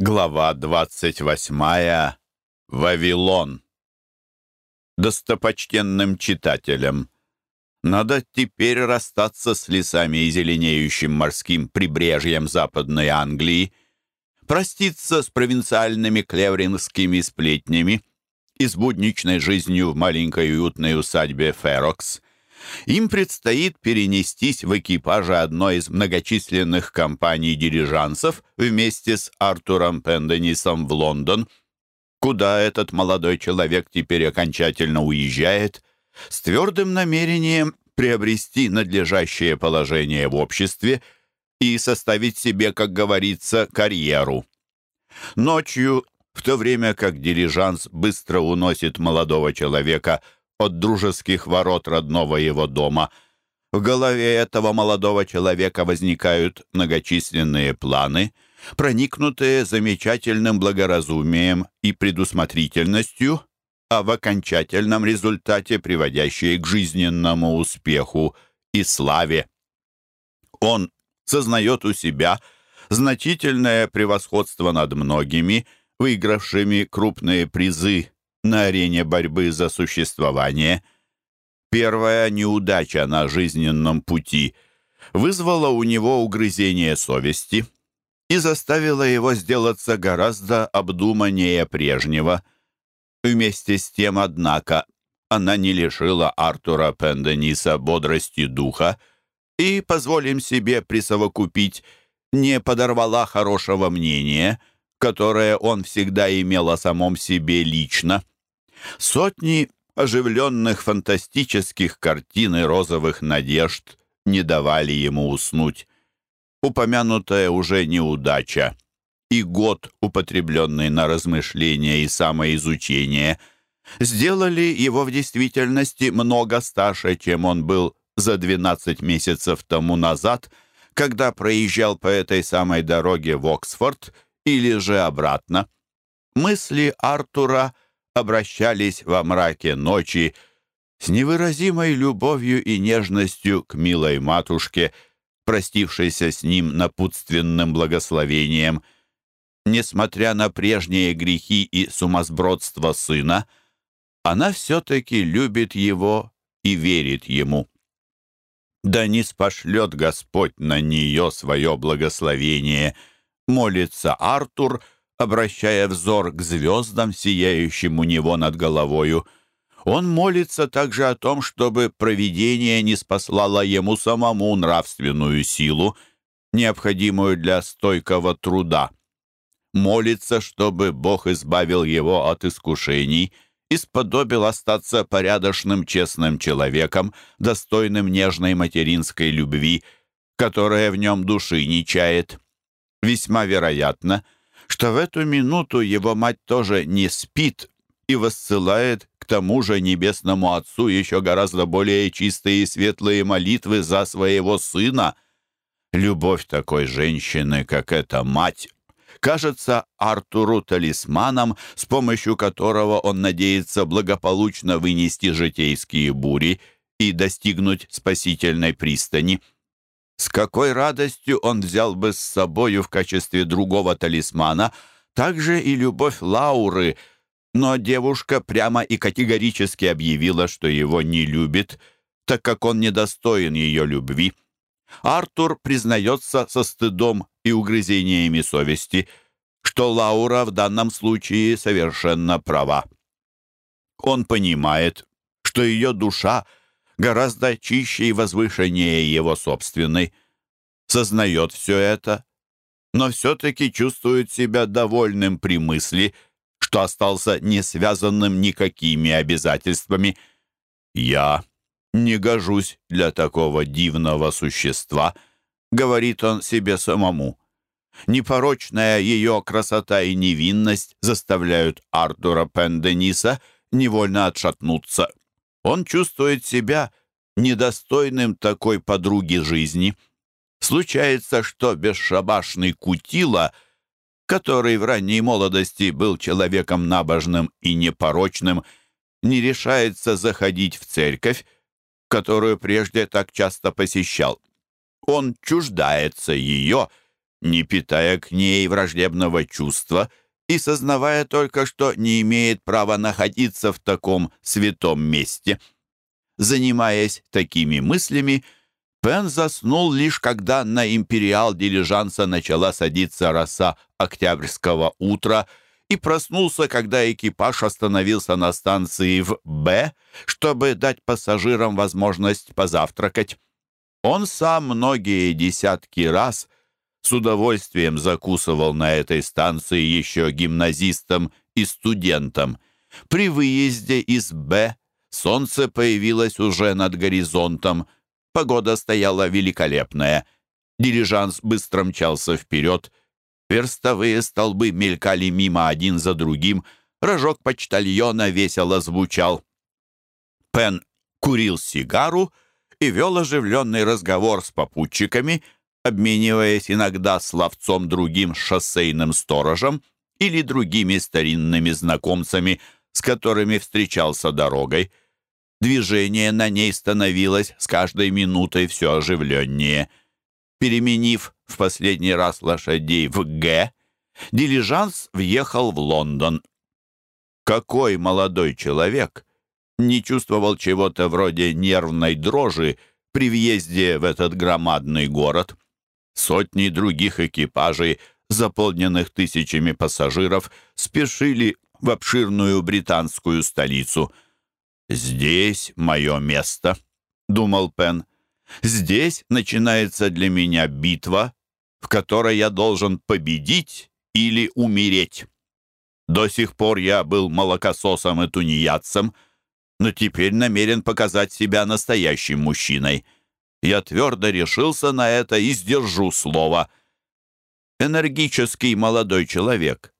Глава двадцать восьмая. Вавилон. Достопочтенным читателям. Надо теперь расстаться с лесами и зеленеющим морским прибрежьем Западной Англии, проститься с провинциальными клеврингскими сплетнями и с будничной жизнью в маленькой уютной усадьбе Ферокс — им предстоит перенестись в экипаже одной из многочисленных компаний дирижансов вместе с Артуром Пенденисом в Лондон, куда этот молодой человек теперь окончательно уезжает, с твердым намерением приобрести надлежащее положение в обществе и составить себе, как говорится, карьеру. Ночью, в то время как дирижанс быстро уносит молодого человека – от дружеских ворот родного его дома. В голове этого молодого человека возникают многочисленные планы, проникнутые замечательным благоразумием и предусмотрительностью, а в окончательном результате приводящие к жизненному успеху и славе. Он сознает у себя значительное превосходство над многими, выигравшими крупные призы на арене борьбы за существование. Первая неудача на жизненном пути вызвала у него угрызение совести и заставила его сделаться гораздо обдуманнее прежнего. Вместе с тем, однако, она не лишила Артура Пендениса бодрости духа и, позволим себе присовокупить, не подорвала хорошего мнения, которое он всегда имел о самом себе лично. Сотни оживленных фантастических картин и розовых надежд не давали ему уснуть. Упомянутая уже неудача и год, употребленный на размышления и самоизучение, сделали его в действительности много старше, чем он был за 12 месяцев тому назад, когда проезжал по этой самой дороге в Оксфорд или же обратно. Мысли Артура — обращались во мраке ночи с невыразимой любовью и нежностью к милой матушке, простившейся с ним напутственным благословением. Несмотря на прежние грехи и сумасбродство сына, она все-таки любит его и верит ему. Да не спошлет Господь на нее свое благословение, молится Артур — обращая взор к звездам, сияющим у него над головою. Он молится также о том, чтобы провидение не спаслало ему самому нравственную силу, необходимую для стойкого труда. Молится, чтобы Бог избавил его от искушений и сподобил остаться порядочным, честным человеком, достойным нежной материнской любви, которая в нем души не чает. Весьма вероятно — что в эту минуту его мать тоже не спит и воссылает к тому же небесному отцу еще гораздо более чистые и светлые молитвы за своего сына. Любовь такой женщины, как эта мать, кажется Артуру талисманом, с помощью которого он надеется благополучно вынести житейские бури и достигнуть спасительной пристани. С какой радостью он взял бы с собою в качестве другого талисмана также и любовь Лауры, но девушка прямо и категорически объявила, что его не любит, так как он недостоин ее любви. Артур признается со стыдом и угрызениями совести, что Лаура в данном случае совершенно права. Он понимает, что ее душа — гораздо чище и возвышеннее его собственной. Сознает все это, но все-таки чувствует себя довольным при мысли, что остался не связанным никакими обязательствами. «Я не гожусь для такого дивного существа», — говорит он себе самому. Непорочная ее красота и невинность заставляют Артура Пендениса невольно отшатнуться он чувствует себя недостойным такой подруги жизни. Случается, что бесшабашный Кутила, который в ранней молодости был человеком набожным и непорочным, не решается заходить в церковь, которую прежде так часто посещал. Он чуждается ее не питая к ней враждебного чувства и сознавая только, что не имеет права находиться в таком святом месте. Занимаясь такими мыслями, Пен заснул лишь когда на империал дилижанса начала садиться роса октябрьского утра и проснулся, когда экипаж остановился на станции в Б, чтобы дать пассажирам возможность позавтракать. Он сам многие десятки раз с удовольствием закусывал на этой станции еще гимназистам и студентам. При выезде из Б солнце появилось уже над горизонтом, погода стояла великолепная. Дирижанс быстро мчался вперед, верстовые столбы мелькали мимо один за другим, рожок почтальона весело звучал. Пен курил сигару и вел оживленный разговор с попутчиками — обмениваясь иногда словцом другим шоссейным сторожем или другими старинными знакомцами, с которыми встречался дорогой. Движение на ней становилось с каждой минутой все оживленнее. Переменив в последний раз лошадей в Г, дилижанс въехал в Лондон. Какой молодой человек не чувствовал чего-то вроде нервной дрожи при въезде в этот громадный город? Сотни других экипажей, заполненных тысячами пассажиров, спешили в обширную британскую столицу. «Здесь мое место», — думал Пен. «Здесь начинается для меня битва, в которой я должен победить или умереть. До сих пор я был молокососом и тунеядцем, но теперь намерен показать себя настоящим мужчиной». Я твердо решился на это и сдержу слово. Энергический молодой человек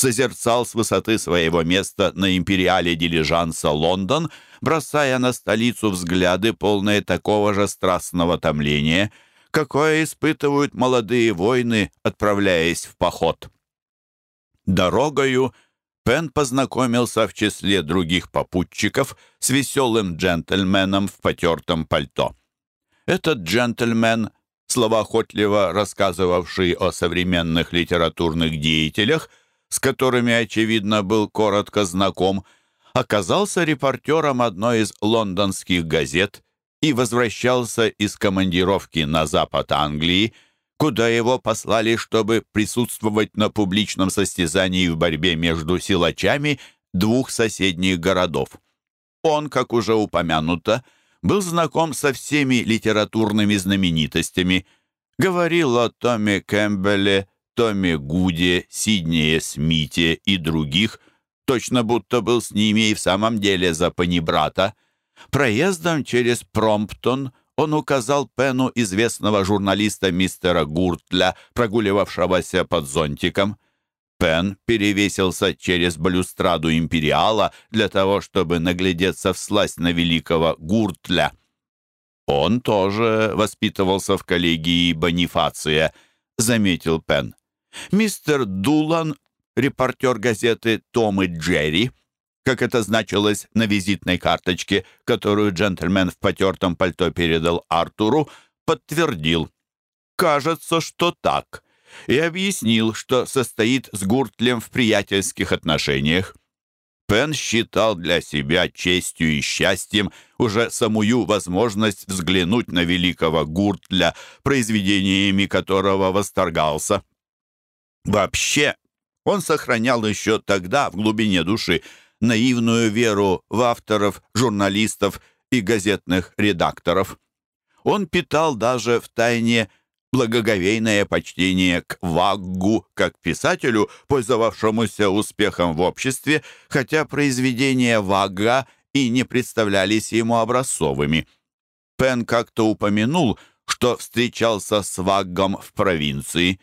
созерцал с высоты своего места на империале дилижанса Лондон, бросая на столицу взгляды, полные такого же страстного томления, какое испытывают молодые воины, отправляясь в поход. Дорогою Пен познакомился в числе других попутчиков с веселым джентльменом в потертом пальто. Этот джентльмен, словоохотливо рассказывавший о современных литературных деятелях, с которыми, очевидно, был коротко знаком, оказался репортером одной из лондонских газет и возвращался из командировки на запад Англии, куда его послали, чтобы присутствовать на публичном состязании в борьбе между силачами двух соседних городов. Он, как уже упомянуто, был знаком со всеми литературными знаменитостями, говорил о Томе Кэмпбелле, Томе Гуде, Сиднее Смите и других, точно будто был с ними и в самом деле за панибрата. Проездом через Промптон он указал Пену известного журналиста мистера Гуртля, прогуливавшегося под зонтиком. Пен перевесился через балюстраду империала для того, чтобы наглядеться в сласть на великого Гуртля. Он тоже воспитывался в коллегии Бонифация, заметил Пен. Мистер Дулан, репортер газеты «Том и Джерри», как это значилось на визитной карточке, которую джентльмен в потертом пальто передал Артуру, подтвердил. «Кажется, что так» и объяснил, что состоит с Гуртлем в приятельских отношениях. Пен считал для себя честью и счастьем уже самую возможность взглянуть на великого Гуртля, произведениями которого восторгался. Вообще, он сохранял еще тогда в глубине души наивную веру в авторов, журналистов и газетных редакторов. Он питал даже в тайне благоговейное почтение к Ваггу как писателю, пользовавшемуся успехом в обществе, хотя произведения Вагга и не представлялись ему образцовыми. Пен как-то упомянул, что встречался с Ваггом в провинции.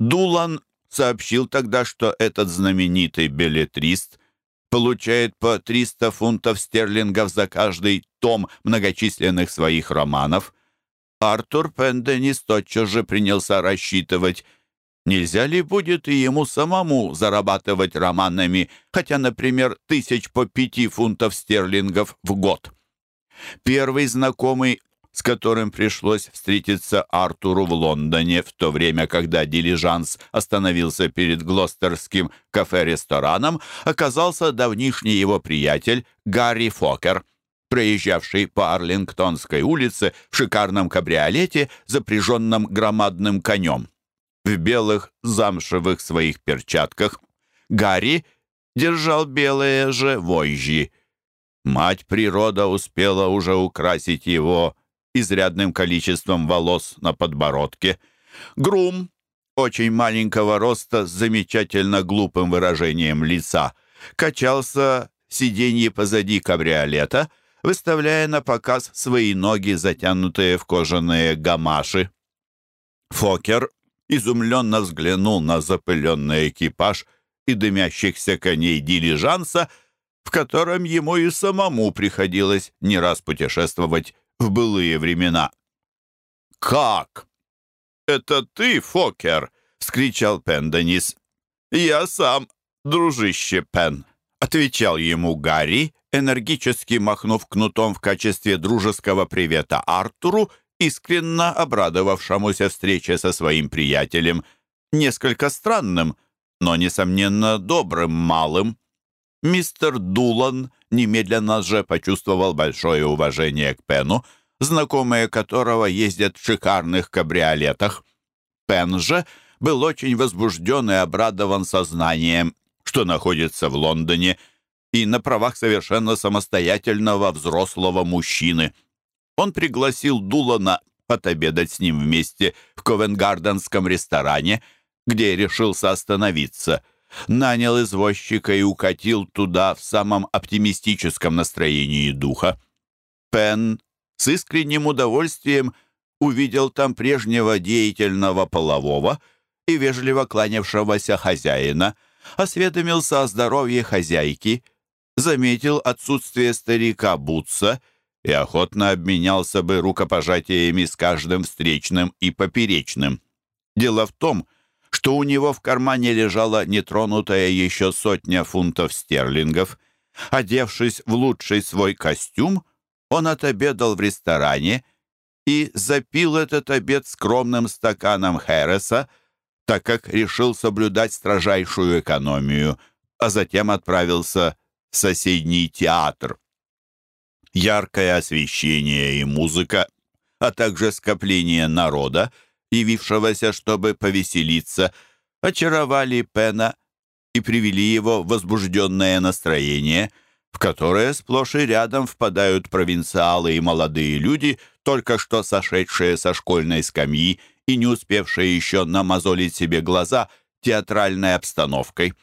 Дулан сообщил тогда, что этот знаменитый беллетрист получает по 300 фунтов стерлингов за каждый том многочисленных своих романов – Артур Пенденис тотчас же принялся рассчитывать, нельзя ли будет и ему самому зарабатывать романами, хотя, например, тысяч по пяти фунтов стерлингов в год. Первый знакомый с которым пришлось встретиться Артуру в Лондоне в то время, когда дилижанс остановился перед Глостерским кафе-рестораном, оказался давнишний его приятель Гарри Фокер, проезжавший по Арлингтонской улице в шикарном кабриолете, запряженном громадным конем. В белых замшевых своих перчатках Гарри держал белые же вожжи. Мать природа успела уже украсить его изрядным количеством волос на подбородке. Грум, очень маленького роста, с замечательно глупым выражением лица, качался в сиденье позади кабриолета, выставляя на показ свои ноги, затянутые в кожаные гамаши. Фокер изумленно взглянул на запыленный экипаж и дымящихся коней дилижанса, в котором ему и самому приходилось не раз путешествовать в былые времена. «Как? Это ты, Фокер?» — вскричал Пенденис. «Я сам, дружище Пен», — отвечал ему Гарри, энергически махнув кнутом в качестве дружеского привета Артуру, искренно обрадовавшемуся встрече со своим приятелем, несколько странным, но, несомненно, добрым малым. Мистер Дулан немедленно же почувствовал большое уважение к Пену, знакомые которого ездят в шикарных кабриолетах. Пен же был очень возбужден и обрадован сознанием, что находится в Лондоне и на правах совершенно самостоятельного взрослого мужчины. Он пригласил Дулана отобедать с ним вместе в Ковенгарденском ресторане, где решился остановиться – нанял извозчика и укатил туда в самом оптимистическом настроении духа. Пен с искренним удовольствием увидел там прежнего деятельного полового и вежливо кланявшегося хозяина, осведомился о здоровье хозяйки, заметил отсутствие старика Бутса и охотно обменялся бы рукопожатиями с каждым встречным и поперечным. Дело в том, что у него в кармане лежала нетронутая еще сотня фунтов стерлингов. Одевшись в лучший свой костюм, он отобедал в ресторане и запил этот обед скромным стаканом Хереса, так как решил соблюдать строжайшую экономию, а затем отправился в соседний театр. Яркое освещение и музыка, а также скопление народа — явившегося, чтобы повеселиться, очаровали Пена и привели его в возбужденное настроение, в которое сплошь и рядом впадают провинциалы и молодые люди, только что сошедшие со школьной скамьи и не успевшие еще намазолить себе глаза театральной обстановкой.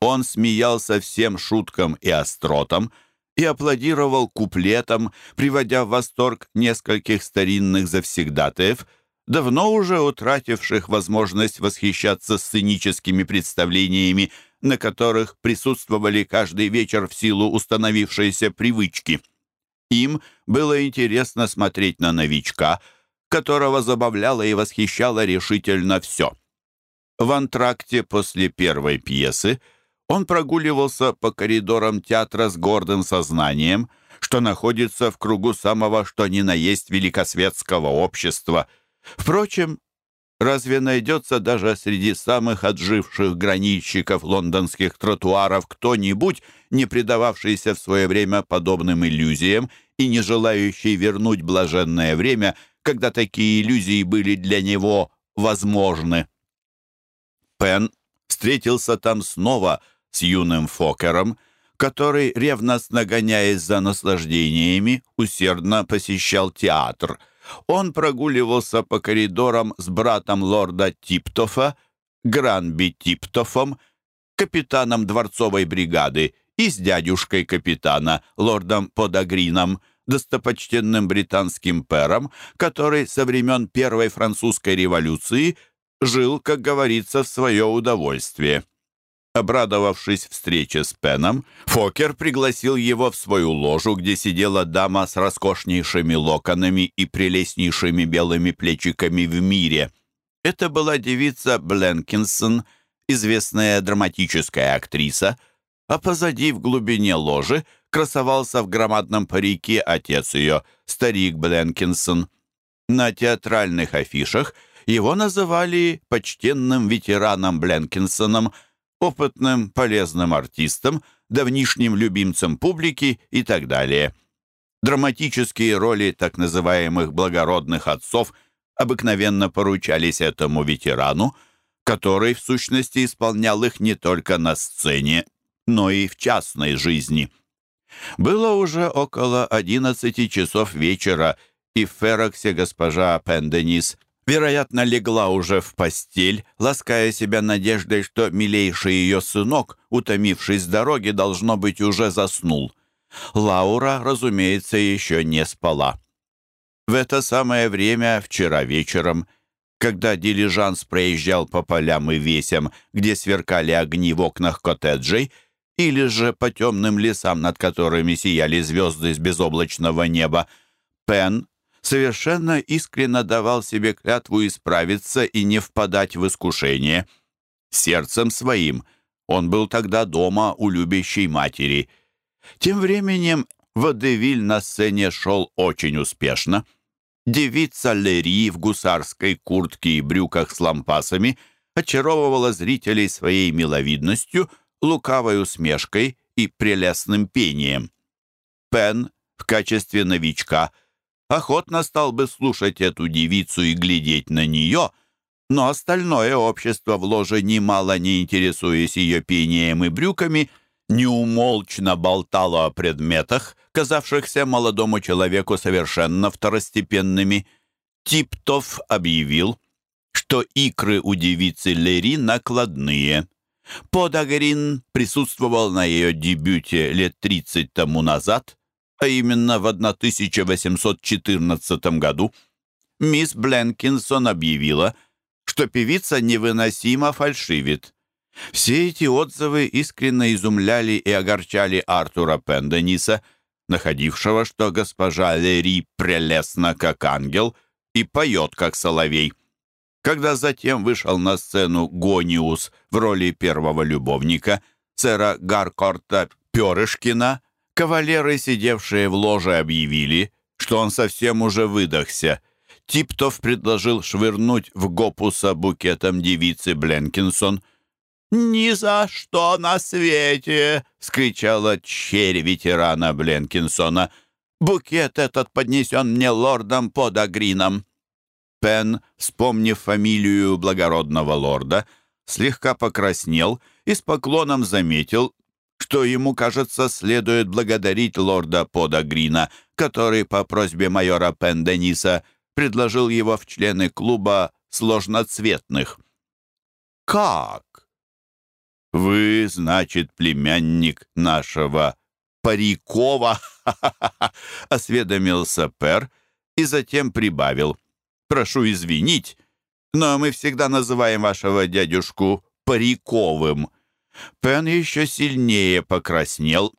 Он смеялся всем шуткам и остротам и аплодировал куплетам, приводя в восторг нескольких старинных завсегдатаев – давно уже утративших возможность восхищаться сценическими представлениями, на которых присутствовали каждый вечер в силу установившейся привычки. Им было интересно смотреть на новичка, которого забавляло и восхищало решительно все. В антракте после первой пьесы он прогуливался по коридорам театра с гордым сознанием, что находится в кругу самого что ни на есть великосветского общества – Впрочем, разве найдется даже среди самых отживших гранильщиков лондонских тротуаров кто-нибудь, не предававшийся в свое время подобным иллюзиям и не желающий вернуть блаженное время, когда такие иллюзии были для него возможны? Пен встретился там снова с юным Фокером, который, ревностно гоняясь за наслаждениями, усердно посещал театр — он прогуливался по коридорам с братом лорда Типтофа, Гранби Типтофом, капитаном дворцовой бригады и с дядюшкой капитана, лордом Подагрином, достопочтенным британским пэром, который со времен Первой французской революции жил, как говорится, в свое удовольствие. Обрадовавшись встрече с Пеном, Фокер пригласил его в свою ложу, где сидела дама с роскошнейшими локонами и прелестнейшими белыми плечиками в мире. Это была девица Бленкинсон, известная драматическая актриса. а позади в глубине ложи красовался в громадном парике отец ее, старик Бленкинсон. На театральных афишах его называли почтенным ветераном Бленкинсоном, опытным полезным артистом, давнишним любимцем публики и так далее. Драматические роли так называемых благородных отцов обыкновенно поручались этому ветерану, который, в сущности, исполнял их не только на сцене, но и в частной жизни. Было уже около одиннадцати часов вечера, и в Фероксе госпожа Пенденис, вероятно, легла уже в постель, лаская себя надеждой, что милейший ее сынок, утомившись с дороги, должно быть, уже заснул. Лаура, разумеется, еще не спала. В это самое время, вчера вечером, когда дилижанс проезжал по полям и весям, где сверкали огни в окнах коттеджей, или же по темным лесам, над которыми сияли звезды из безоблачного неба, Пен совершенно искренно давал себе клятву исправиться и не впадать в искушение. Сердцем своим он был тогда дома у любящей матери. Тем временем Водевиль на сцене шел очень успешно. Девица Лери в гусарской куртке и брюках с лампасами очаровывала зрителей своей миловидностью, лукавой усмешкой и прелестным пением. Пен в качестве новичка охотно стал бы слушать эту девицу и глядеть на нее, но остальное общество в ложе, немало не интересуясь ее пением и брюками, неумолчно болтало о предметах, казавшихся молодому человеку совершенно второстепенными. Типтов объявил, что икры у девицы Лери накладные. Подагрин присутствовал на ее дебюте лет 30 тому назад, а именно в 1814 году. Мисс Бленкинсон объявила, что певица невыносимо фальшивит. Все эти отзывы искренне изумляли и огорчали Артура Пендениса, находившего, что госпожа Лери прелестна, как ангел, и поет, как соловей. Когда затем вышел на сцену Гониус в роли первого любовника, сэра Гаркорта Перышкина, кавалеры, сидевшие в ложе, объявили, что он совсем уже выдохся. Типтов предложил швырнуть в Гопуса букетом девицы Бленкинсон. «Ни за что на свете!» — скричала черь ветерана Бленкинсона. «Букет этот поднесен мне лордом Подагрином». Пен, вспомнив фамилию благородного лорда, слегка покраснел и с поклоном заметил, что ему, кажется, следует благодарить лорда Подагрина, который по просьбе майора Пен Дениса предложил его в члены клуба сложноцветных. «Как? Вы, значит, племянник нашего Парикова?» — осведомился Пер и затем прибавил — Прошу извинить, но мы всегда называем вашего дядюшку Париковым». Пен еще сильнее покраснел,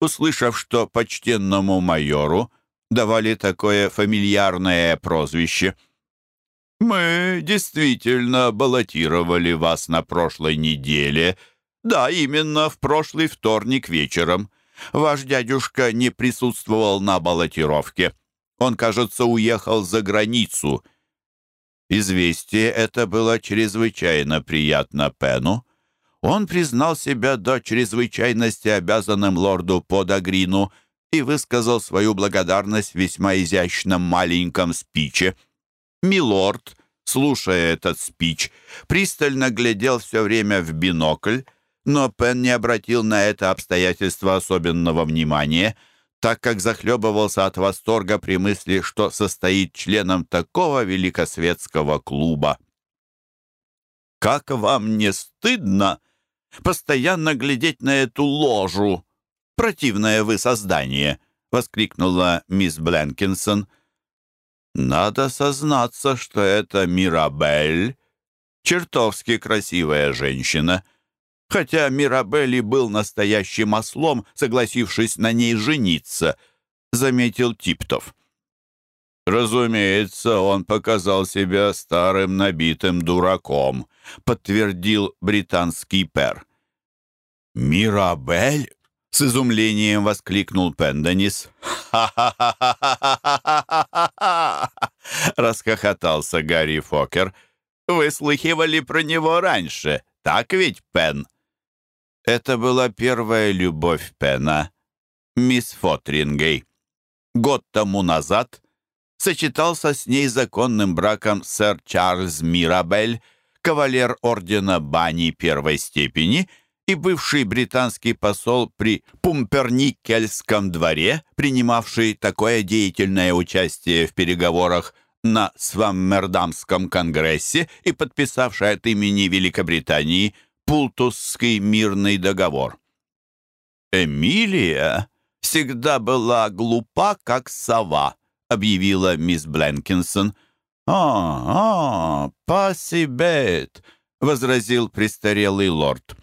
услышав, что почтенному майору давали такое фамильярное прозвище. «Мы действительно баллотировали вас на прошлой неделе. Да, именно в прошлый вторник вечером. Ваш дядюшка не присутствовал на баллотировке. Он, кажется, уехал за границу. Известие это было чрезвычайно приятно Пену. Он признал себя до чрезвычайности обязанным лорду Подагрину и высказал свою благодарность в весьма изящном маленьком спиче. Милорд, слушая этот спич, пристально глядел все время в бинокль, но Пен не обратил на это обстоятельство особенного внимания — так как захлебывался от восторга при мысли, что состоит членом такого великосветского клуба. «Как вам не стыдно постоянно глядеть на эту ложу? Противное вы создание!» — воскликнула мисс Бленкинсон. «Надо сознаться, что это Мирабель, чертовски красивая женщина», хотя Мирабелли был настоящим ослом, согласившись на ней жениться, заметил Типтов. «Разумеется, он показал себя старым набитым дураком», подтвердил британский пер. «Мирабель?» — с изумлением воскликнул Пенденис. «Ха-ха-ха-ха-ха-ха-ха!» — расхохотался Гарри Фокер. «Вы слыхивали про него раньше, так ведь, Пен?» Это была первая любовь Пена, мисс Фотрингей. Год тому назад сочетался с ней законным браком сэр Чарльз Мирабель, кавалер ордена Бани первой степени и бывший британский посол при Пумперникельском дворе, принимавший такое деятельное участие в переговорах на Сваммердамском конгрессе и подписавший от имени Великобритании – Пултусский мирный договор. «Эмилия всегда была глупа, как сова», — объявила мисс Бленкинсон. «А, а, пасибет», — возразил престарелый лорд.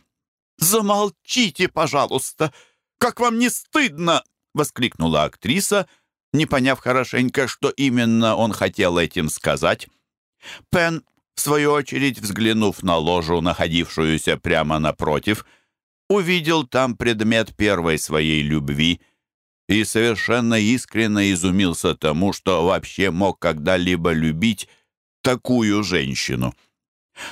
«Замолчите, пожалуйста! Как вам не стыдно!» — воскликнула актриса, не поняв хорошенько, что именно он хотел этим сказать. Пен в свою очередь, взглянув на ложу, находившуюся прямо напротив, увидел там предмет первой своей любви и совершенно искренне изумился тому, что вообще мог когда-либо любить такую женщину.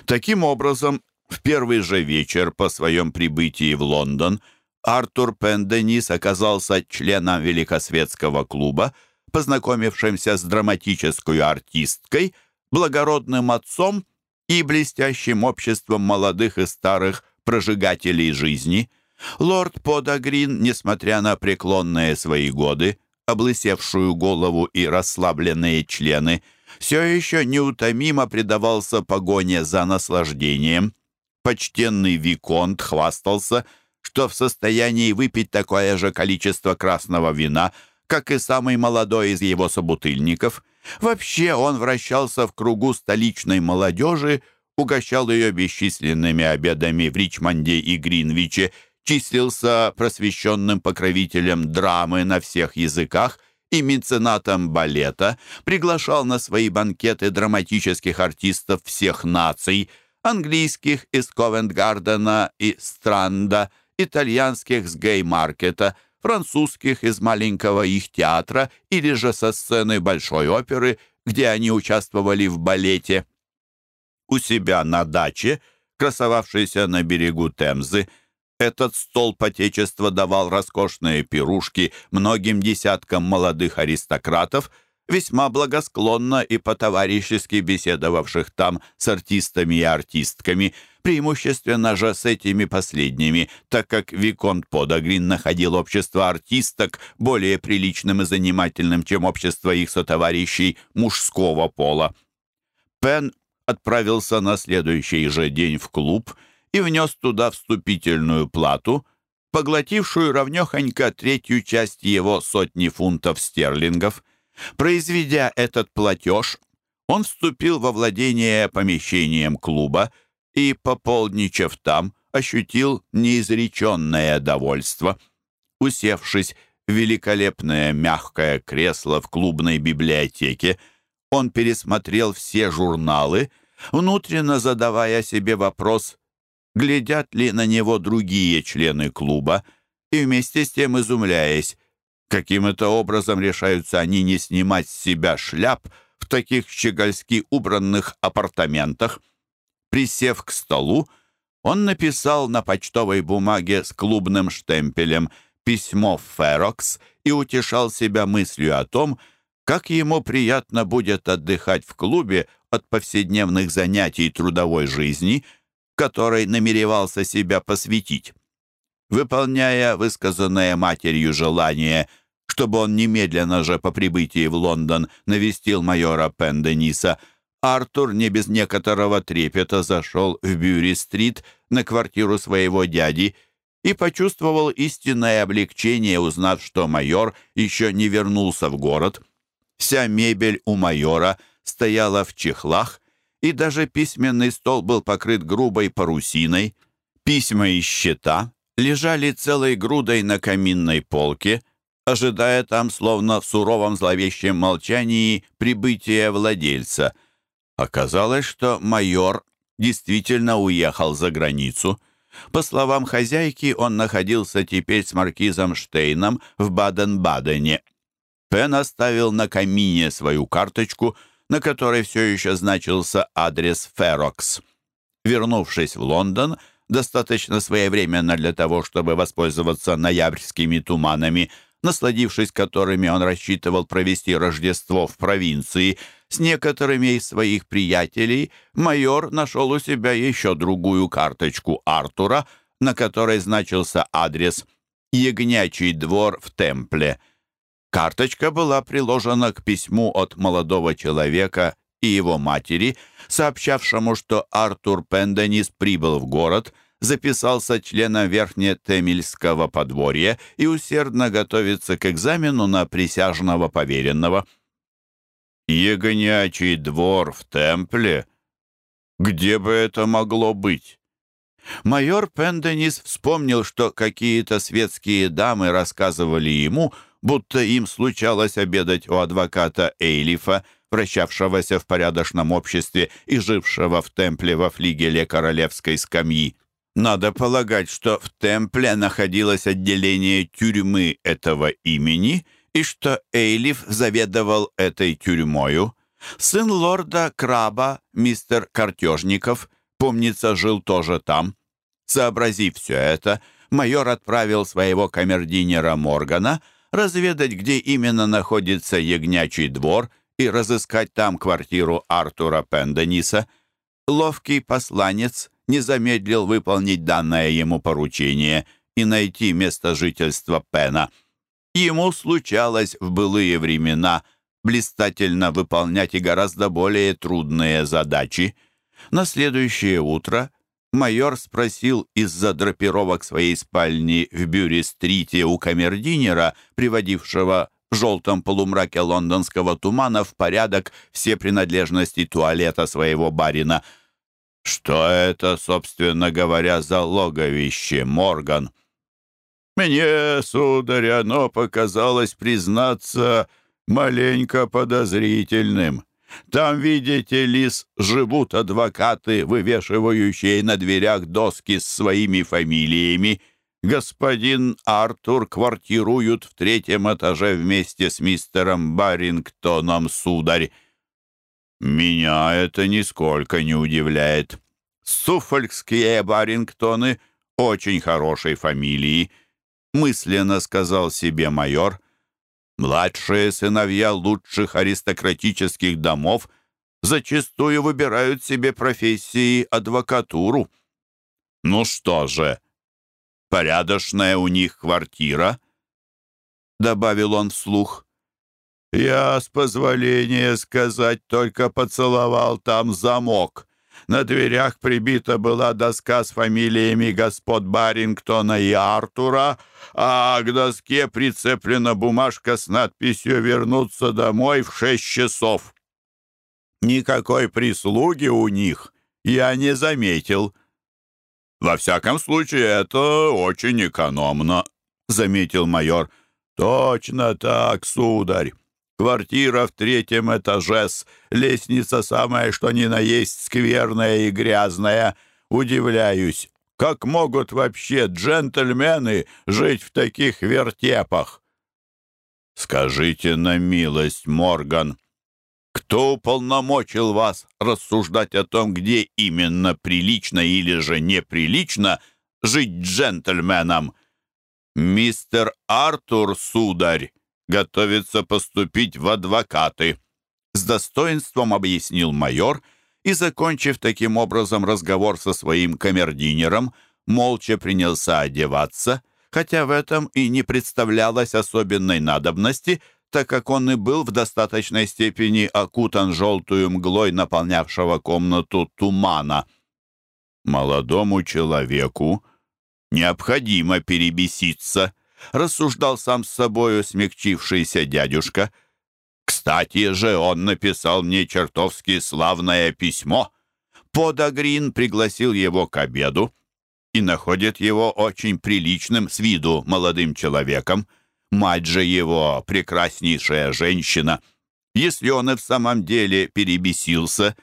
Таким образом, в первый же вечер по своем прибытии в Лондон Артур Пенденис оказался членом Великосветского клуба, познакомившимся с драматической артисткой – благородным отцом и блестящим обществом молодых и старых прожигателей жизни. Лорд Подагрин, несмотря на преклонные свои годы, облысевшую голову и расслабленные члены, все еще неутомимо предавался погоне за наслаждением. Почтенный Виконт хвастался, что в состоянии выпить такое же количество красного вина, как и самый молодой из его собутыльников — Вообще он вращался в кругу столичной молодежи, угощал ее бесчисленными обедами в Ричмонде и Гринвиче, числился просвещенным покровителем драмы на всех языках и меценатом балета, приглашал на свои банкеты драматических артистов всех наций, английских из Ковент-Гардена и Странда, итальянских с Гей-Маркета – французских из маленького их театра или же со сцены Большой оперы, где они участвовали в балете. У себя на даче, красовавшейся на берегу Темзы, этот стол Отечества давал роскошные пирушки многим десяткам молодых аристократов, весьма благосклонно и по-товарищески беседовавших там с артистами и артистками – преимущественно же с этими последними, так как Виконт Подогрин находил общество артисток более приличным и занимательным, чем общество их сотоварищей мужского пола. Пен отправился на следующий же день в клуб и внес туда вступительную плату, поглотившую равнехонько третью часть его сотни фунтов стерлингов. Произведя этот платеж, он вступил во владение помещением клуба, и, пополничав там, ощутил неизреченное довольство. Усевшись в великолепное мягкое кресло в клубной библиотеке, он пересмотрел все журналы, внутренно задавая себе вопрос, глядят ли на него другие члены клуба, и вместе с тем изумляясь, каким это образом решаются они не снимать с себя шляп в таких щегольски убранных апартаментах. Присев к столу, он написал на почтовой бумаге с клубным штемпелем письмо Ферокс и утешал себя мыслью о том, как ему приятно будет отдыхать в клубе от повседневных занятий трудовой жизни, которой намеревался себя посвятить. Выполняя высказанное матерью желание, чтобы он немедленно же по прибытии в Лондон навестил майора Пендениса, Артур не без некоторого трепета зашел в Бюри-стрит на квартиру своего дяди и почувствовал истинное облегчение, узнав, что майор еще не вернулся в город. Вся мебель у майора стояла в чехлах, и даже письменный стол был покрыт грубой парусиной. Письма и счета лежали целой грудой на каминной полке, ожидая там, словно в суровом зловещем молчании, прибытия владельца — Оказалось, что майор действительно уехал за границу. По словам хозяйки, он находился теперь с маркизом Штейном в Баден-Бадене. Пен оставил на камине свою карточку, на которой все еще значился адрес Ферокс. Вернувшись в Лондон, достаточно своевременно для того, чтобы воспользоваться ноябрьскими туманами, насладившись которыми он рассчитывал провести Рождество в провинции, с некоторыми из своих приятелей майор нашел у себя еще другую карточку Артура, на которой значился адрес «Ягнячий двор в Темпле». Карточка была приложена к письму от молодого человека и его матери, сообщавшему, что Артур Пенденис прибыл в город, записался членом Верхнетемельского подворья и усердно готовится к экзамену на присяжного поверенного. «Ягнячий двор в Темпле? Где бы это могло быть?» Майор Пенденис вспомнил, что какие-то светские дамы рассказывали ему, будто им случалось обедать у адвоката Эйлифа, вращавшегося в порядочном обществе и жившего в темпле во флигеле королевской скамьи. Надо полагать, что в темпле находилось отделение тюрьмы этого имени и что Эйлиф заведовал этой тюрьмою. Сын лорда Краба, мистер Картежников, помнится, жил тоже там. Сообразив все это, майор отправил своего камердинера Моргана разведать, где именно находится ягнячий двор и разыскать там квартиру Артура Пендениса. Ловкий посланец не замедлил выполнить данное ему поручение и найти место жительства Пена. Ему случалось в былые времена блистательно выполнять и гораздо более трудные задачи. На следующее утро майор спросил из-за драпировок своей спальни в Бюри-стрите у камердинера, приводившего в желтом полумраке лондонского тумана в порядок все принадлежности туалета своего барина. «Что это, собственно говоря, за логовище, Морган?» «Мне, сударь, оно показалось, признаться, маленько подозрительным. Там, видите ли, живут адвокаты, вывешивающие на дверях доски с своими фамилиями. Господин Артур квартируют в третьем этаже вместе с мистером Барингтоном, сударь. Меня это нисколько не удивляет. Суффолкские Барингтоны очень хорошей фамилии, мысленно сказал себе майор — Младшие сыновья лучших аристократических домов зачастую выбирают себе профессии адвокатуру. Ну что же, порядочная у них квартира, добавил он вслух. Я, с позволения сказать, только поцеловал там замок. На дверях прибита была доска с фамилиями господ Барингтона и Артура, а к доске прицеплена бумажка с надписью «Вернуться домой в шесть часов». Никакой прислуги у них я не заметил. «Во всяком случае, это очень экономно», — заметил майор. «Точно так, сударь. Квартира в третьем этаже, лестница самая что ни на есть скверная и грязная. Удивляюсь, как могут вообще джентльмены жить в таких вертепах? Скажите на милость, Морган, кто уполномочил вас рассуждать о том, где именно прилично или же неприлично жить джентльменам? Мистер Артур, сударь, готовится поступить в адвокаты», с достоинством объяснил майор и, закончив таким образом разговор со своим камердинером, молча принялся одеваться, хотя в этом и не представлялось особенной надобности, так как он и был в достаточной степени окутан желтую мглой, наполнявшего комнату тумана. Молодому человеку необходимо перебеситься —— рассуждал сам с собою смягчившийся дядюшка. «Кстати же, он написал мне чертовски славное письмо. Подагрин пригласил его к обеду и находит его очень приличным с виду молодым человеком. Мать же его — прекраснейшая женщина. Если он и в самом деле перебесился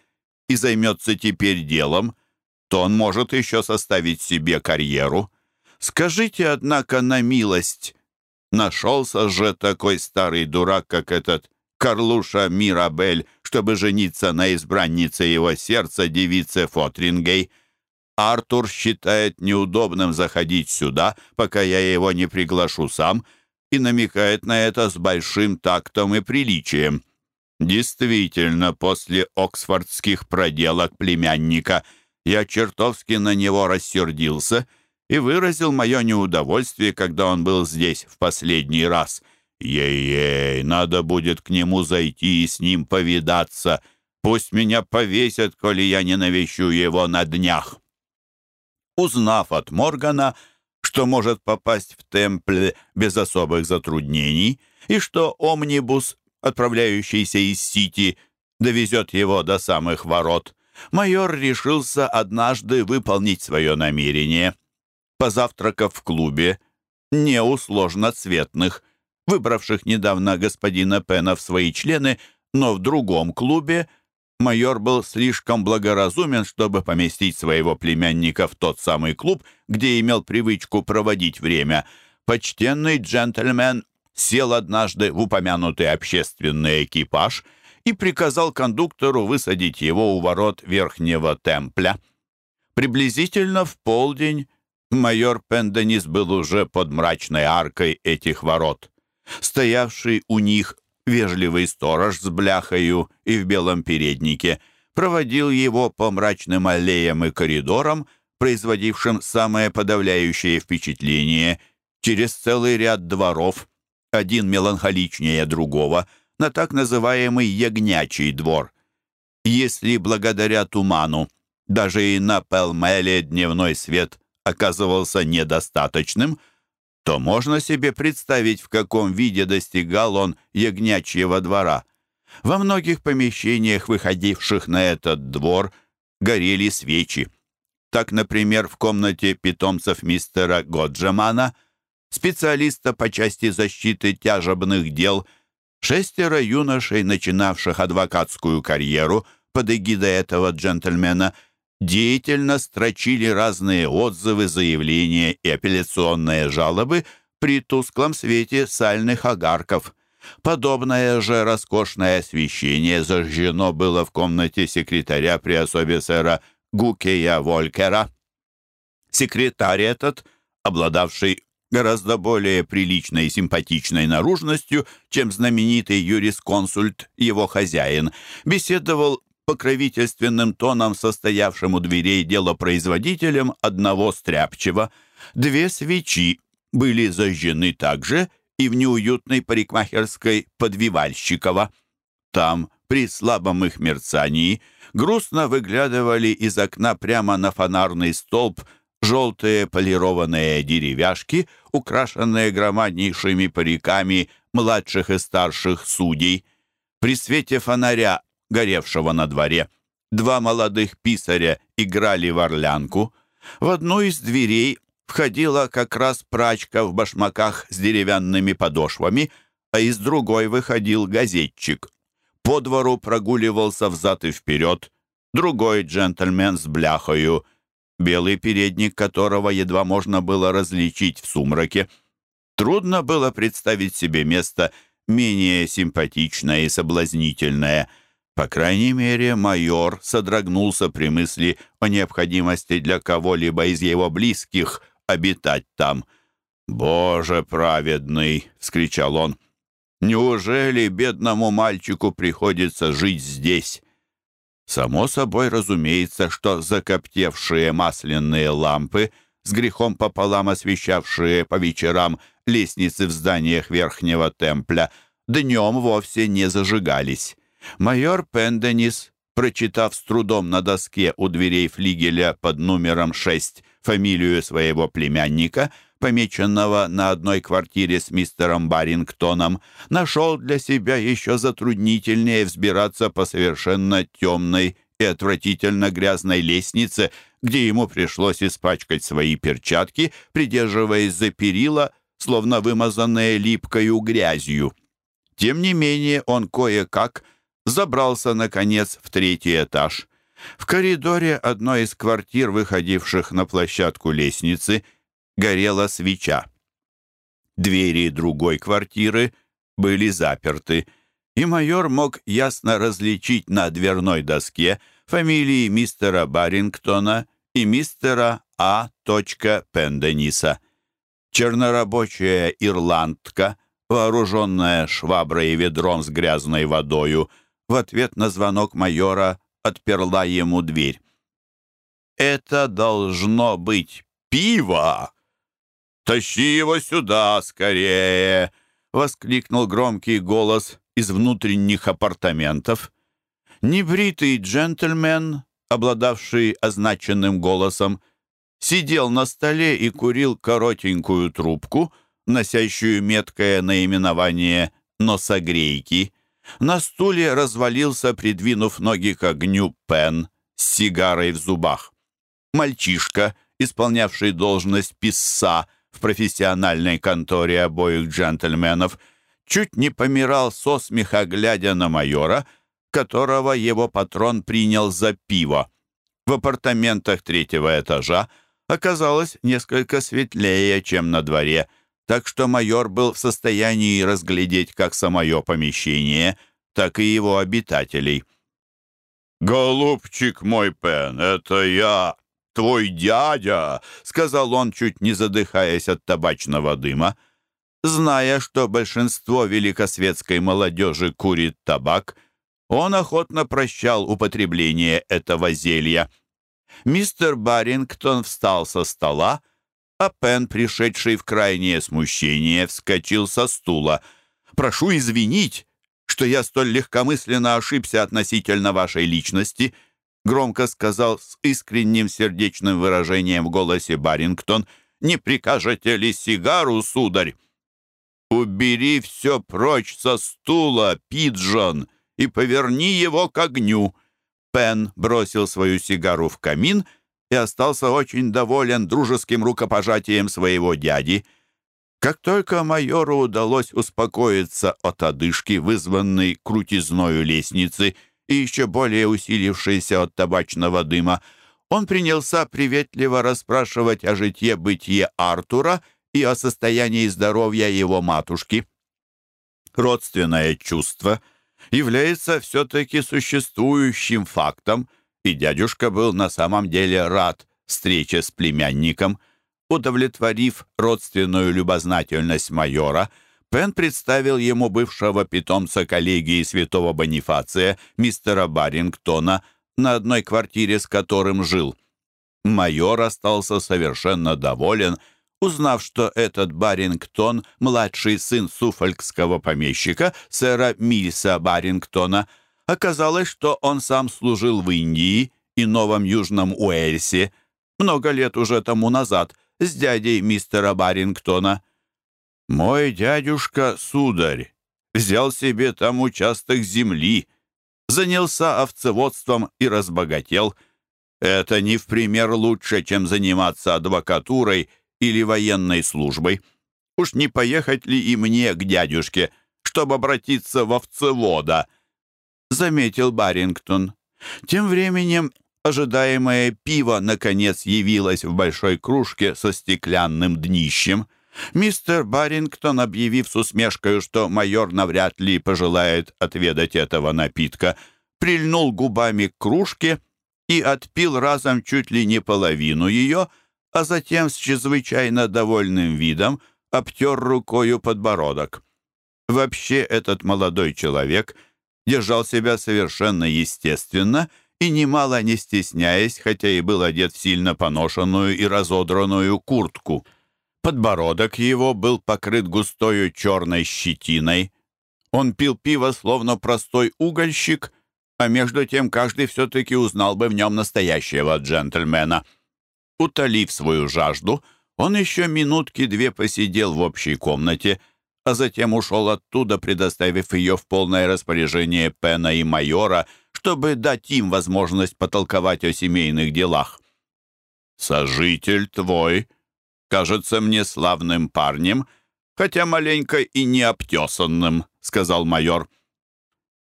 и займется теперь делом, то он может еще составить себе карьеру. Скажите, однако, на милость, нашелся же такой старый дурак, как этот Карлуша Мирабель, чтобы жениться на избраннице его сердца, девице Фотрингей. Артур считает неудобным заходить сюда, пока я его не приглашу сам, и намекает на это с большим тактом и приличием. Действительно, после оксфордских проделок племянника я чертовски на него рассердился и выразил мое неудовольствие, когда он был здесь в последний раз — Ей-ей, надо будет к нему зайти и с ним повидаться. Пусть меня повесят, коли я не навещу его на днях. Узнав от Моргана, что может попасть в Темпль без особых затруднений, и что омнибус, отправляющийся из Сити, довезет его до самых ворот, майор решился однажды выполнить свое намерение. Позавтракав в клубе, не у сложноцветных, выбравших недавно господина Пена в свои члены, но в другом клубе майор был слишком благоразумен, чтобы поместить своего племянника в тот самый клуб, где имел привычку проводить время. Почтенный джентльмен сел однажды в упомянутый общественный экипаж и приказал кондуктору высадить его у ворот Верхнего Темпля. Приблизительно в полдень майор Пенденис был уже под мрачной аркой этих ворот. Стоявший у них вежливый сторож с бляхою и в белом переднике проводил его по мрачным аллеям и коридорам, производившим самое подавляющее впечатление, через целый ряд дворов, один меланхоличнее другого, на так называемый «ягнячий двор». Если благодаря туману даже и на Пелмеле дневной свет оказывался недостаточным – то можно себе представить, в каком виде достигал он ягнячьего двора. Во многих помещениях, выходивших на этот двор, горели свечи. Так, например, в комнате питомцев мистера Годжемана, специалиста по части защиты тяжебных дел, шестеро юношей, начинавших адвокатскую карьеру под эгидой этого джентльмена – деятельно строчили разные отзывы, заявления и апелляционные жалобы при тусклом свете сальных огарков. Подобное же роскошное освещение зажжено было в комнате секретаря при особе сэра Гукея Волькера. Секретарь этот, обладавший гораздо более приличной и симпатичной наружностью, чем знаменитый юрисконсульт, его хозяин, беседовал покровительственным тоном состоявшим у дверей делопроизводителем одного стряпчего. Две свечи были зажжены также и в неуютной парикмахерской подвивальщикова. Там, при слабом их мерцании, грустно выглядывали из окна прямо на фонарный столб желтые полированные деревяшки, украшенные громаднейшими париками младших и старших судей. При свете фонаря горевшего на дворе, два молодых писаря играли в орлянку. В одну из дверей входила как раз прачка в башмаках с деревянными подошвами, а из другой выходил газетчик. По двору прогуливался взад и вперед другой джентльмен с бляхою, белый передник которого едва можно было различить в сумраке. Трудно было представить себе место менее симпатичное и соблазнительное — по крайней мере, майор содрогнулся при мысли о необходимости для кого-либо из его близких обитать там. «Боже праведный!» — вскричал он. «Неужели бедному мальчику приходится жить здесь?» Само собой разумеется, что закоптевшие масляные лампы, с грехом пополам освещавшие по вечерам лестницы в зданиях Верхнего Темпля, днем вовсе не зажигались. Майор Пенденис, прочитав с трудом на доске у дверей флигеля под номером 6 фамилию своего племянника, помеченного на одной квартире с мистером Барингтоном, нашел для себя еще затруднительнее взбираться по совершенно темной и отвратительно грязной лестнице, где ему пришлось испачкать свои перчатки, придерживаясь за перила, словно вымазанные липкою грязью. Тем не менее он кое-как забрался, наконец, в третий этаж. В коридоре одной из квартир, выходивших на площадку лестницы, горела свеча. Двери другой квартиры были заперты, и майор мог ясно различить на дверной доске фамилии мистера Барингтона и мистера А. Пендениса. Чернорабочая ирландка, вооруженная шваброй и ведром с грязной водою, в ответ на звонок майора отперла ему дверь. «Это должно быть пиво!» «Тащи его сюда скорее!» — воскликнул громкий голос из внутренних апартаментов. Небритый джентльмен, обладавший означенным голосом, сидел на столе и курил коротенькую трубку, носящую меткое наименование «носогрейки». На стуле развалился, придвинув ноги к огню, Пен с сигарой в зубах. Мальчишка, исполнявший должность писца в профессиональной конторе обоих джентльменов, чуть не помирал со смеха, глядя на майора, которого его патрон принял за пиво. В апартаментах третьего этажа оказалось несколько светлее, чем на дворе, так что майор был в состоянии разглядеть как самое помещение, так и его обитателей. «Голубчик мой, Пен, это я!» твой дядя!» — сказал он, чуть не задыхаясь от табачного дыма. Зная, что большинство великосветской молодежи курит табак, он охотно прощал употребление этого зелья. Мистер Барингтон встал со стола, а Пен, пришедший в крайнее смущение, вскочил со стула. «Прошу извинить, что я столь легкомысленно ошибся относительно вашей личности», громко сказал с искренним сердечным выражением в голосе Барингтон, «Не прикажете ли сигару, сударь?» «Убери все прочь со стула, Пиджон, и поверни его к огню». Пен бросил свою сигару в камин и остался очень доволен дружеским рукопожатием своего дяди. Как только майору удалось успокоиться от одышки, вызванной крутизною лестницы, и еще более усилившийся от табачного дыма, он принялся приветливо расспрашивать о житье-бытие Артура и о состоянии здоровья его матушки. Родственное чувство является все-таки существующим фактом, и дядюшка был на самом деле рад встрече с племянником. Удовлетворив родственную любознательность майора – Пен представил ему бывшего питомца коллегии святого Бонифация, мистера Барингтона, на одной квартире с которым жил. Майор остался совершенно доволен, узнав, что этот Барингтон — младший сын суфолькского помещика, сэра Мильса Барингтона. Оказалось, что он сам служил в Индии и Новом Южном Уэльсе много лет уже тому назад с дядей мистера Барингтона — мой дядюшка, сударь, взял себе там участок земли, занялся овцеводством и разбогател. Это не в пример лучше, чем заниматься адвокатурой или военной службой. Уж не поехать ли и мне к дядюшке, чтобы обратиться в овцевода?» Заметил Барингтон. Тем временем ожидаемое пиво наконец явилось в большой кружке со стеклянным днищем — Мистер Барингтон, объявив с усмешкой, что майор навряд ли пожелает отведать этого напитка, прильнул губами к кружке и отпил разом чуть ли не половину ее, а затем с чрезвычайно довольным видом обтер рукою подбородок. Вообще этот молодой человек держал себя совершенно естественно и немало не стесняясь, хотя и был одет в сильно поношенную и разодранную куртку. Подбородок его был покрыт густою черной щетиной. Он пил пиво, словно простой угольщик, а между тем каждый все-таки узнал бы в нем настоящего джентльмена. Утолив свою жажду, он еще минутки-две посидел в общей комнате, а затем ушел оттуда, предоставив ее в полное распоряжение Пена и майора, чтобы дать им возможность потолковать о семейных делах. «Сожитель твой», кажется мне славным парнем, хотя маленько и не обтесанным», — сказал майор.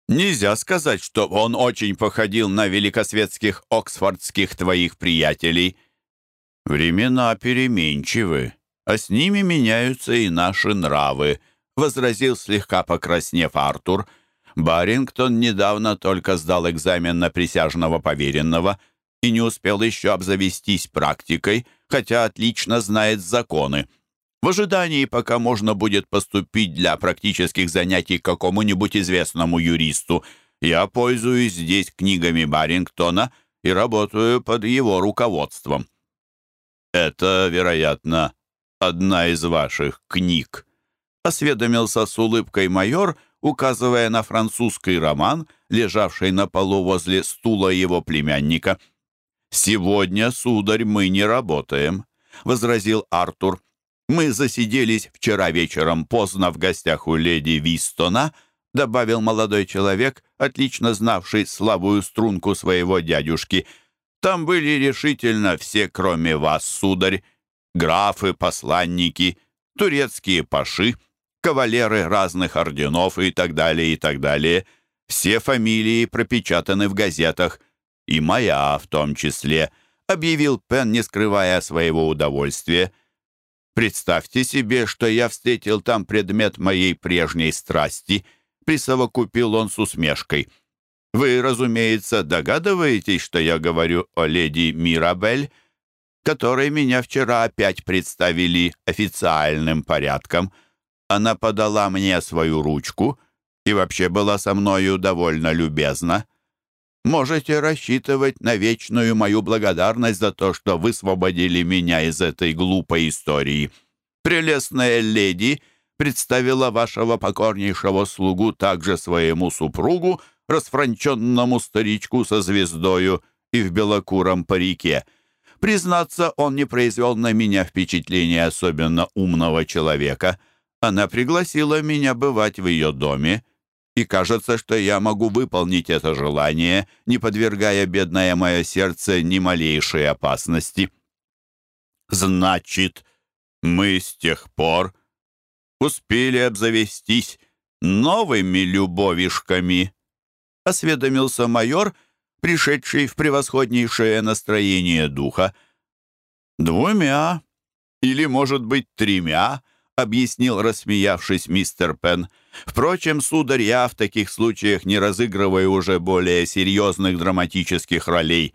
Нельзя сказать, что он очень походил на великосветских оксфордских твоих приятелей. Времена переменчивы, а с ними меняются и наши нравы, возразил слегка покраснев Артур. Барингтон недавно только сдал экзамен на присяжного поверенного и не успел еще обзавестись практикой, хотя отлично знает законы. В ожидании, пока можно будет поступить для практических занятий к какому-нибудь известному юристу, я пользуюсь здесь книгами Барингтона и работаю под его руководством. Это, вероятно, одна из ваших книг, осведомился с улыбкой майор, указывая на французский роман, лежавший на полу возле стула его племянника. «Сегодня, сударь, мы не работаем», — возразил Артур. «Мы засиделись вчера вечером поздно в гостях у леди Вистона», добавил молодой человек, отлично знавший слабую струнку своего дядюшки. «Там были решительно все, кроме вас, сударь, графы, посланники, турецкие паши, кавалеры разных орденов и так далее, и так далее. Все фамилии пропечатаны в газетах, и моя в том числе», объявил Пен, не скрывая своего удовольствия. Представьте себе, что я встретил там предмет моей прежней страсти, присовокупил он с усмешкой. Вы, разумеется, догадываетесь, что я говорю о леди Мирабель, которой меня вчера опять представили официальным порядком. Она подала мне свою ручку и вообще была со мною довольно любезна. Можете рассчитывать на вечную мою благодарность за то, что высвободили меня из этой глупой истории. Прелестная леди представила вашего покорнейшего слугу также своему супругу, расфранченному старичку со звездою и в белокуром парике. Признаться, он не произвел на меня впечатления особенно умного человека. Она пригласила меня бывать в ее доме, и кажется, что я могу выполнить это желание, не подвергая бедное мое сердце ни малейшей опасности. Значит, мы с тех пор успели обзавестись новыми любовишками, осведомился майор, пришедший в превосходнейшее настроение духа. Двумя или, может быть, тремя, объяснил, рассмеявшись мистер Пен. Впрочем, сударь, я в таких случаях не разыгрываю уже более серьезных драматических ролей.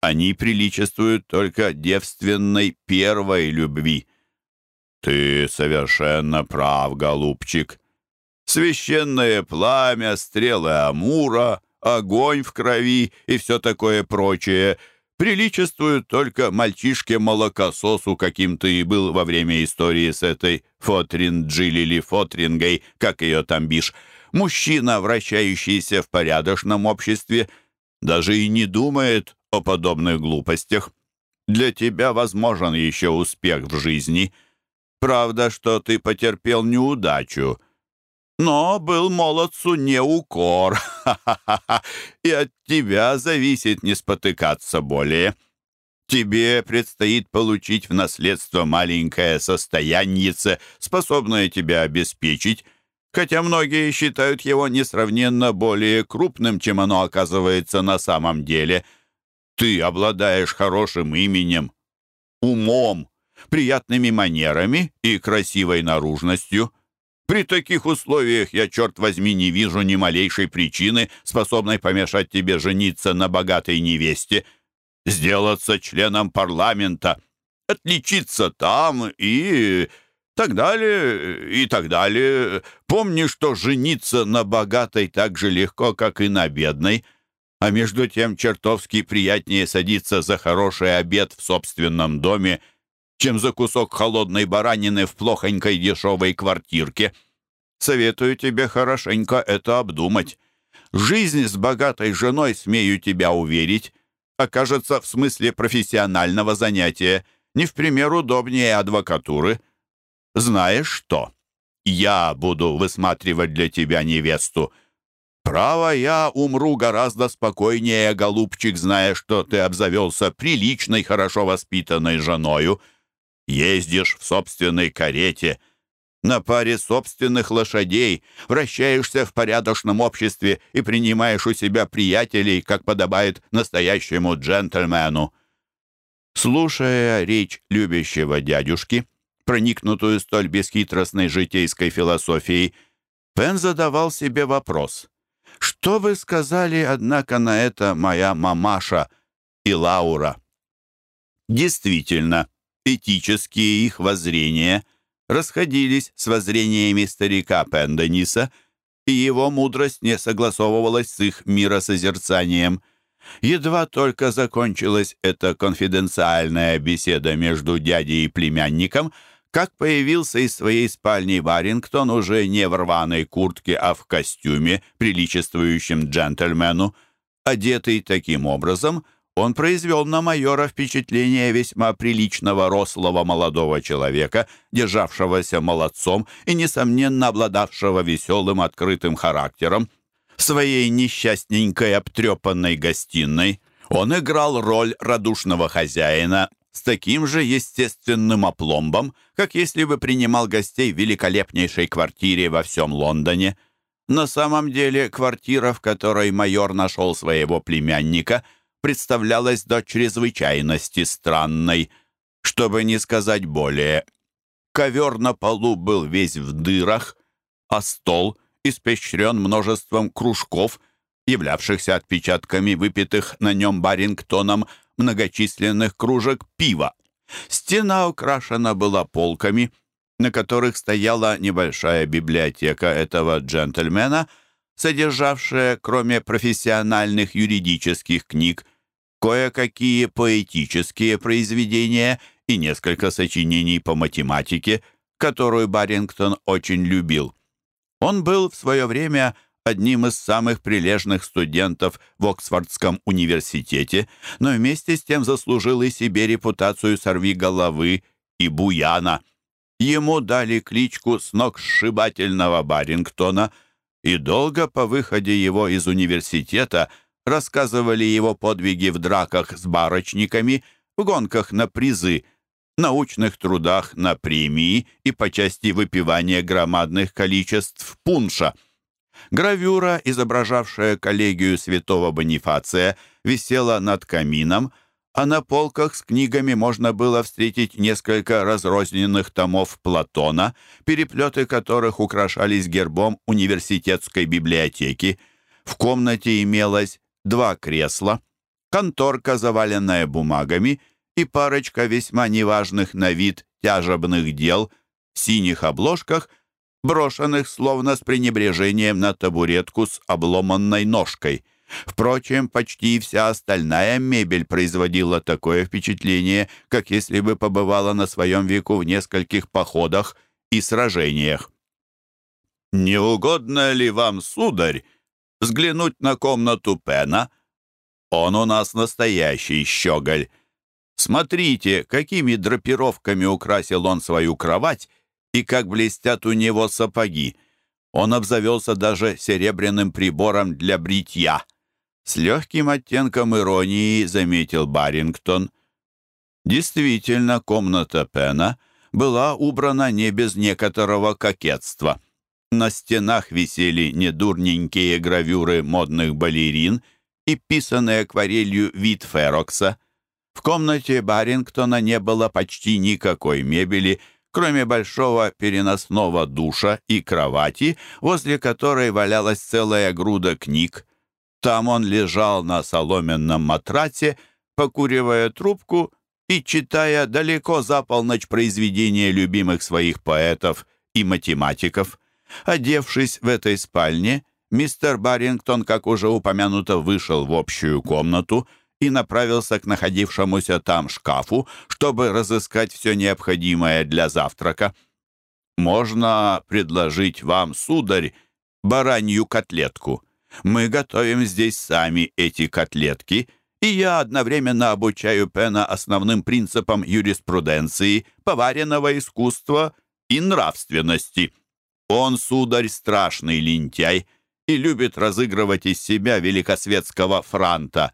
Они приличествуют только девственной первой любви. Ты совершенно прав, голубчик. Священное пламя, стрелы Амура, огонь в крови и все такое прочее — приличествуют только мальчишке-молокососу, каким ты и был во время истории с этой Фотрин-Джилли или Фотрингой, как ее там бишь. Мужчина, вращающийся в порядочном обществе, даже и не думает о подобных глупостях. Для тебя возможен еще успех в жизни. Правда, что ты потерпел неудачу, но был молодцу не укор. И от тебя зависит не спотыкаться более. Тебе предстоит получить в наследство маленькое состояннице, способное тебя обеспечить, хотя многие считают его несравненно более крупным, чем оно оказывается на самом деле. Ты обладаешь хорошим именем, умом, приятными манерами и красивой наружностью. При таких условиях я, черт возьми, не вижу ни малейшей причины, способной помешать тебе жениться на богатой невесте, сделаться членом парламента, отличиться там и так далее, и так далее. Помни, что жениться на богатой так же легко, как и на бедной, а между тем чертовски приятнее садиться за хороший обед в собственном доме, чем за кусок холодной баранины в плохонькой дешевой квартирке. Советую тебе хорошенько это обдумать. Жизнь с богатой женой, смею тебя уверить, окажется в смысле профессионального занятия не в пример удобнее адвокатуры. Знаешь что? Я буду высматривать для тебя невесту. Право, я умру гораздо спокойнее, голубчик, зная, что ты обзавелся приличной, хорошо воспитанной женою. Ездишь в собственной карете — на паре собственных лошадей, вращаешься в порядочном обществе и принимаешь у себя приятелей, как подобает настоящему джентльмену. Слушая речь любящего дядюшки, проникнутую столь бесхитростной житейской философией, Пен задавал себе вопрос. «Что вы сказали, однако, на это моя мамаша и Лаура?» Действительно, этические их воззрения расходились с воззрениями старика Пендениса, и его мудрость не согласовывалась с их миросозерцанием. Едва только закончилась эта конфиденциальная беседа между дядей и племянником, как появился из своей спальни Варингтон уже не в рваной куртке, а в костюме, приличествующем джентльмену. Одетый таким образом — он произвел на майора впечатление весьма приличного рослого молодого человека, державшегося молодцом и, несомненно, обладавшего веселым открытым характером. В своей несчастненькой обтрепанной гостиной он играл роль радушного хозяина с таким же естественным опломбом, как если бы принимал гостей в великолепнейшей квартире во всем Лондоне. На самом деле квартира, в которой майор нашел своего племянника – представлялась до чрезвычайности странной, чтобы не сказать более. Ковер на полу был весь в дырах, а стол испещрен множеством кружков, являвшихся отпечатками выпитых на нем Барингтоном многочисленных кружек пива. Стена украшена была полками, на которых стояла небольшая библиотека этого джентльмена, содержавшая, кроме профессиональных юридических книг, кое-какие поэтические произведения и несколько сочинений по математике, которую Барингтон очень любил. Он был в свое время одним из самых прилежных студентов в Оксфордском университете, но вместе с тем заслужил и себе репутацию сорвиголовы и буяна. Ему дали кличку с ног сшибательного Барингтона, и долго по выходе его из университета – рассказывали его подвиги в драках с барочниками, в гонках на призы, научных трудах на премии и по части выпивания громадных количеств пунша. Гравюра, изображавшая коллегию святого Бонифация, висела над камином, а на полках с книгами можно было встретить несколько разрозненных томов Платона, переплеты которых украшались гербом университетской библиотеки. В комнате имелось два кресла, конторка, заваленная бумагами, и парочка весьма неважных на вид тяжебных дел в синих обложках, брошенных словно с пренебрежением на табуретку с обломанной ножкой. Впрочем, почти вся остальная мебель производила такое впечатление, как если бы побывала на своем веку в нескольких походах и сражениях. «Не угодно ли вам, сударь, взглянуть на комнату Пена. Он у нас настоящий щеголь. Смотрите, какими драпировками украсил он свою кровать и как блестят у него сапоги. Он обзавелся даже серебряным прибором для бритья. С легким оттенком иронии заметил Барингтон. Действительно, комната Пена была убрана не без некоторого кокетства — на стенах висели недурненькие гравюры модных балерин и писанный акварелью вид Ферокса. В комнате Барингтона не было почти никакой мебели, кроме большого переносного душа и кровати, возле которой валялась целая груда книг. Там он лежал на соломенном матраце, покуривая трубку и читая далеко за полночь произведения любимых своих поэтов и математиков. Одевшись в этой спальне, мистер Баррингтон, как уже упомянуто, вышел в общую комнату и направился к находившемуся там шкафу, чтобы разыскать все необходимое для завтрака. «Можно предложить вам, сударь, баранью котлетку. Мы готовим здесь сами эти котлетки, и я одновременно обучаю Пена основным принципам юриспруденции, поваренного искусства и нравственности». Он, сударь, страшный лентяй и любит разыгрывать из себя великосветского франта.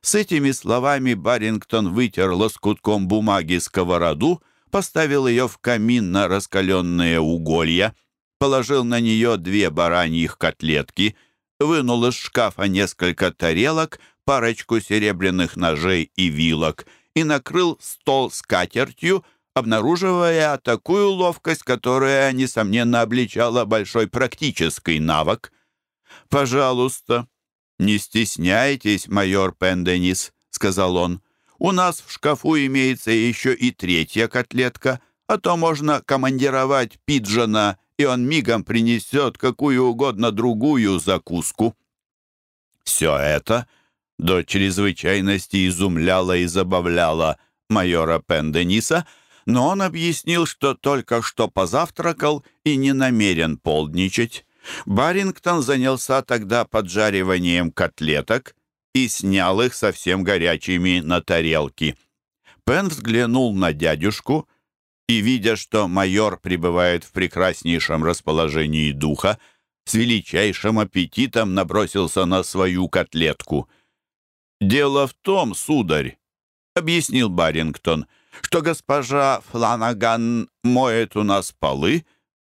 С этими словами Барингтон вытер лоскутком бумаги сковороду, поставил ее в камин на раскаленные уголья, положил на нее две бараньих котлетки, вынул из шкафа несколько тарелок, парочку серебряных ножей и вилок и накрыл стол скатертью, обнаруживая такую ловкость, которая, несомненно, обличала большой практический навык. «Пожалуйста, не стесняйтесь, майор Пенденис», — сказал он. «У нас в шкафу имеется еще и третья котлетка, а то можно командировать пиджана, и он мигом принесет какую угодно другую закуску». Все это до чрезвычайности изумляло и забавляло майора Пендениса — но он объяснил, что только что позавтракал и не намерен полдничать. Барингтон занялся тогда поджариванием котлеток и снял их совсем горячими на тарелки. Пен взглянул на дядюшку и, видя, что майор пребывает в прекраснейшем расположении духа, с величайшим аппетитом набросился на свою котлетку. «Дело в том, сударь», — объяснил Барингтон, — что госпожа Фланаган моет у нас полы,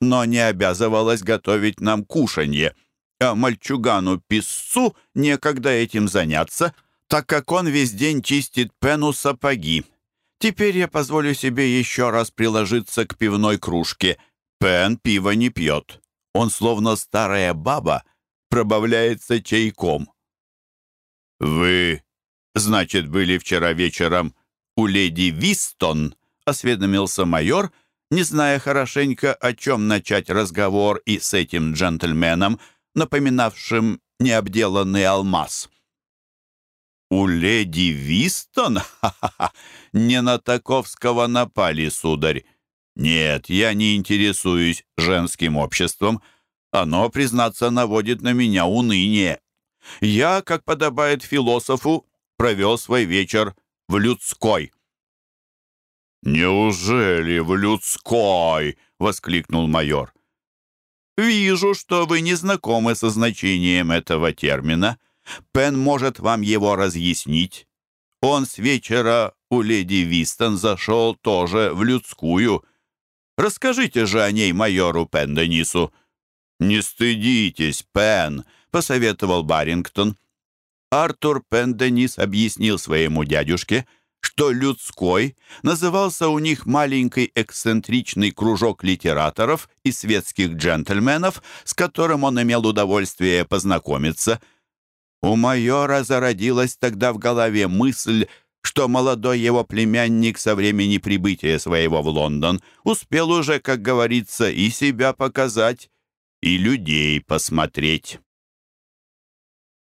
но не обязывалась готовить нам кушанье, а мальчугану-писцу некогда этим заняться, так как он весь день чистит пену сапоги. Теперь я позволю себе еще раз приложиться к пивной кружке. Пен пиво не пьет. Он, словно старая баба, пробавляется чайком. «Вы, значит, были вчера вечером у леди Вистон», — осведомился майор, не зная хорошенько, о чем начать разговор и с этим джентльменом, напоминавшим необделанный алмаз. «У леди Вистон? Ха-ха-ха! Не на Таковского напали, сударь. Нет, я не интересуюсь женским обществом. Оно, признаться, наводит на меня уныние. Я, как подобает философу, провел свой вечер в людской». «Неужели в людской?» — воскликнул майор. «Вижу, что вы не знакомы со значением этого термина. Пен может вам его разъяснить. Он с вечера у леди Вистон зашел тоже в людскую. Расскажите же о ней майору Пенденису». «Не стыдитесь, Пен», — посоветовал Барингтон. Артур Пенденис объяснил своему дядюшке, что людской назывался у них маленький эксцентричный кружок литераторов и светских джентльменов, с которым он имел удовольствие познакомиться. У майора зародилась тогда в голове мысль, что молодой его племянник со времени прибытия своего в Лондон успел уже, как говорится, и себя показать, и людей посмотреть.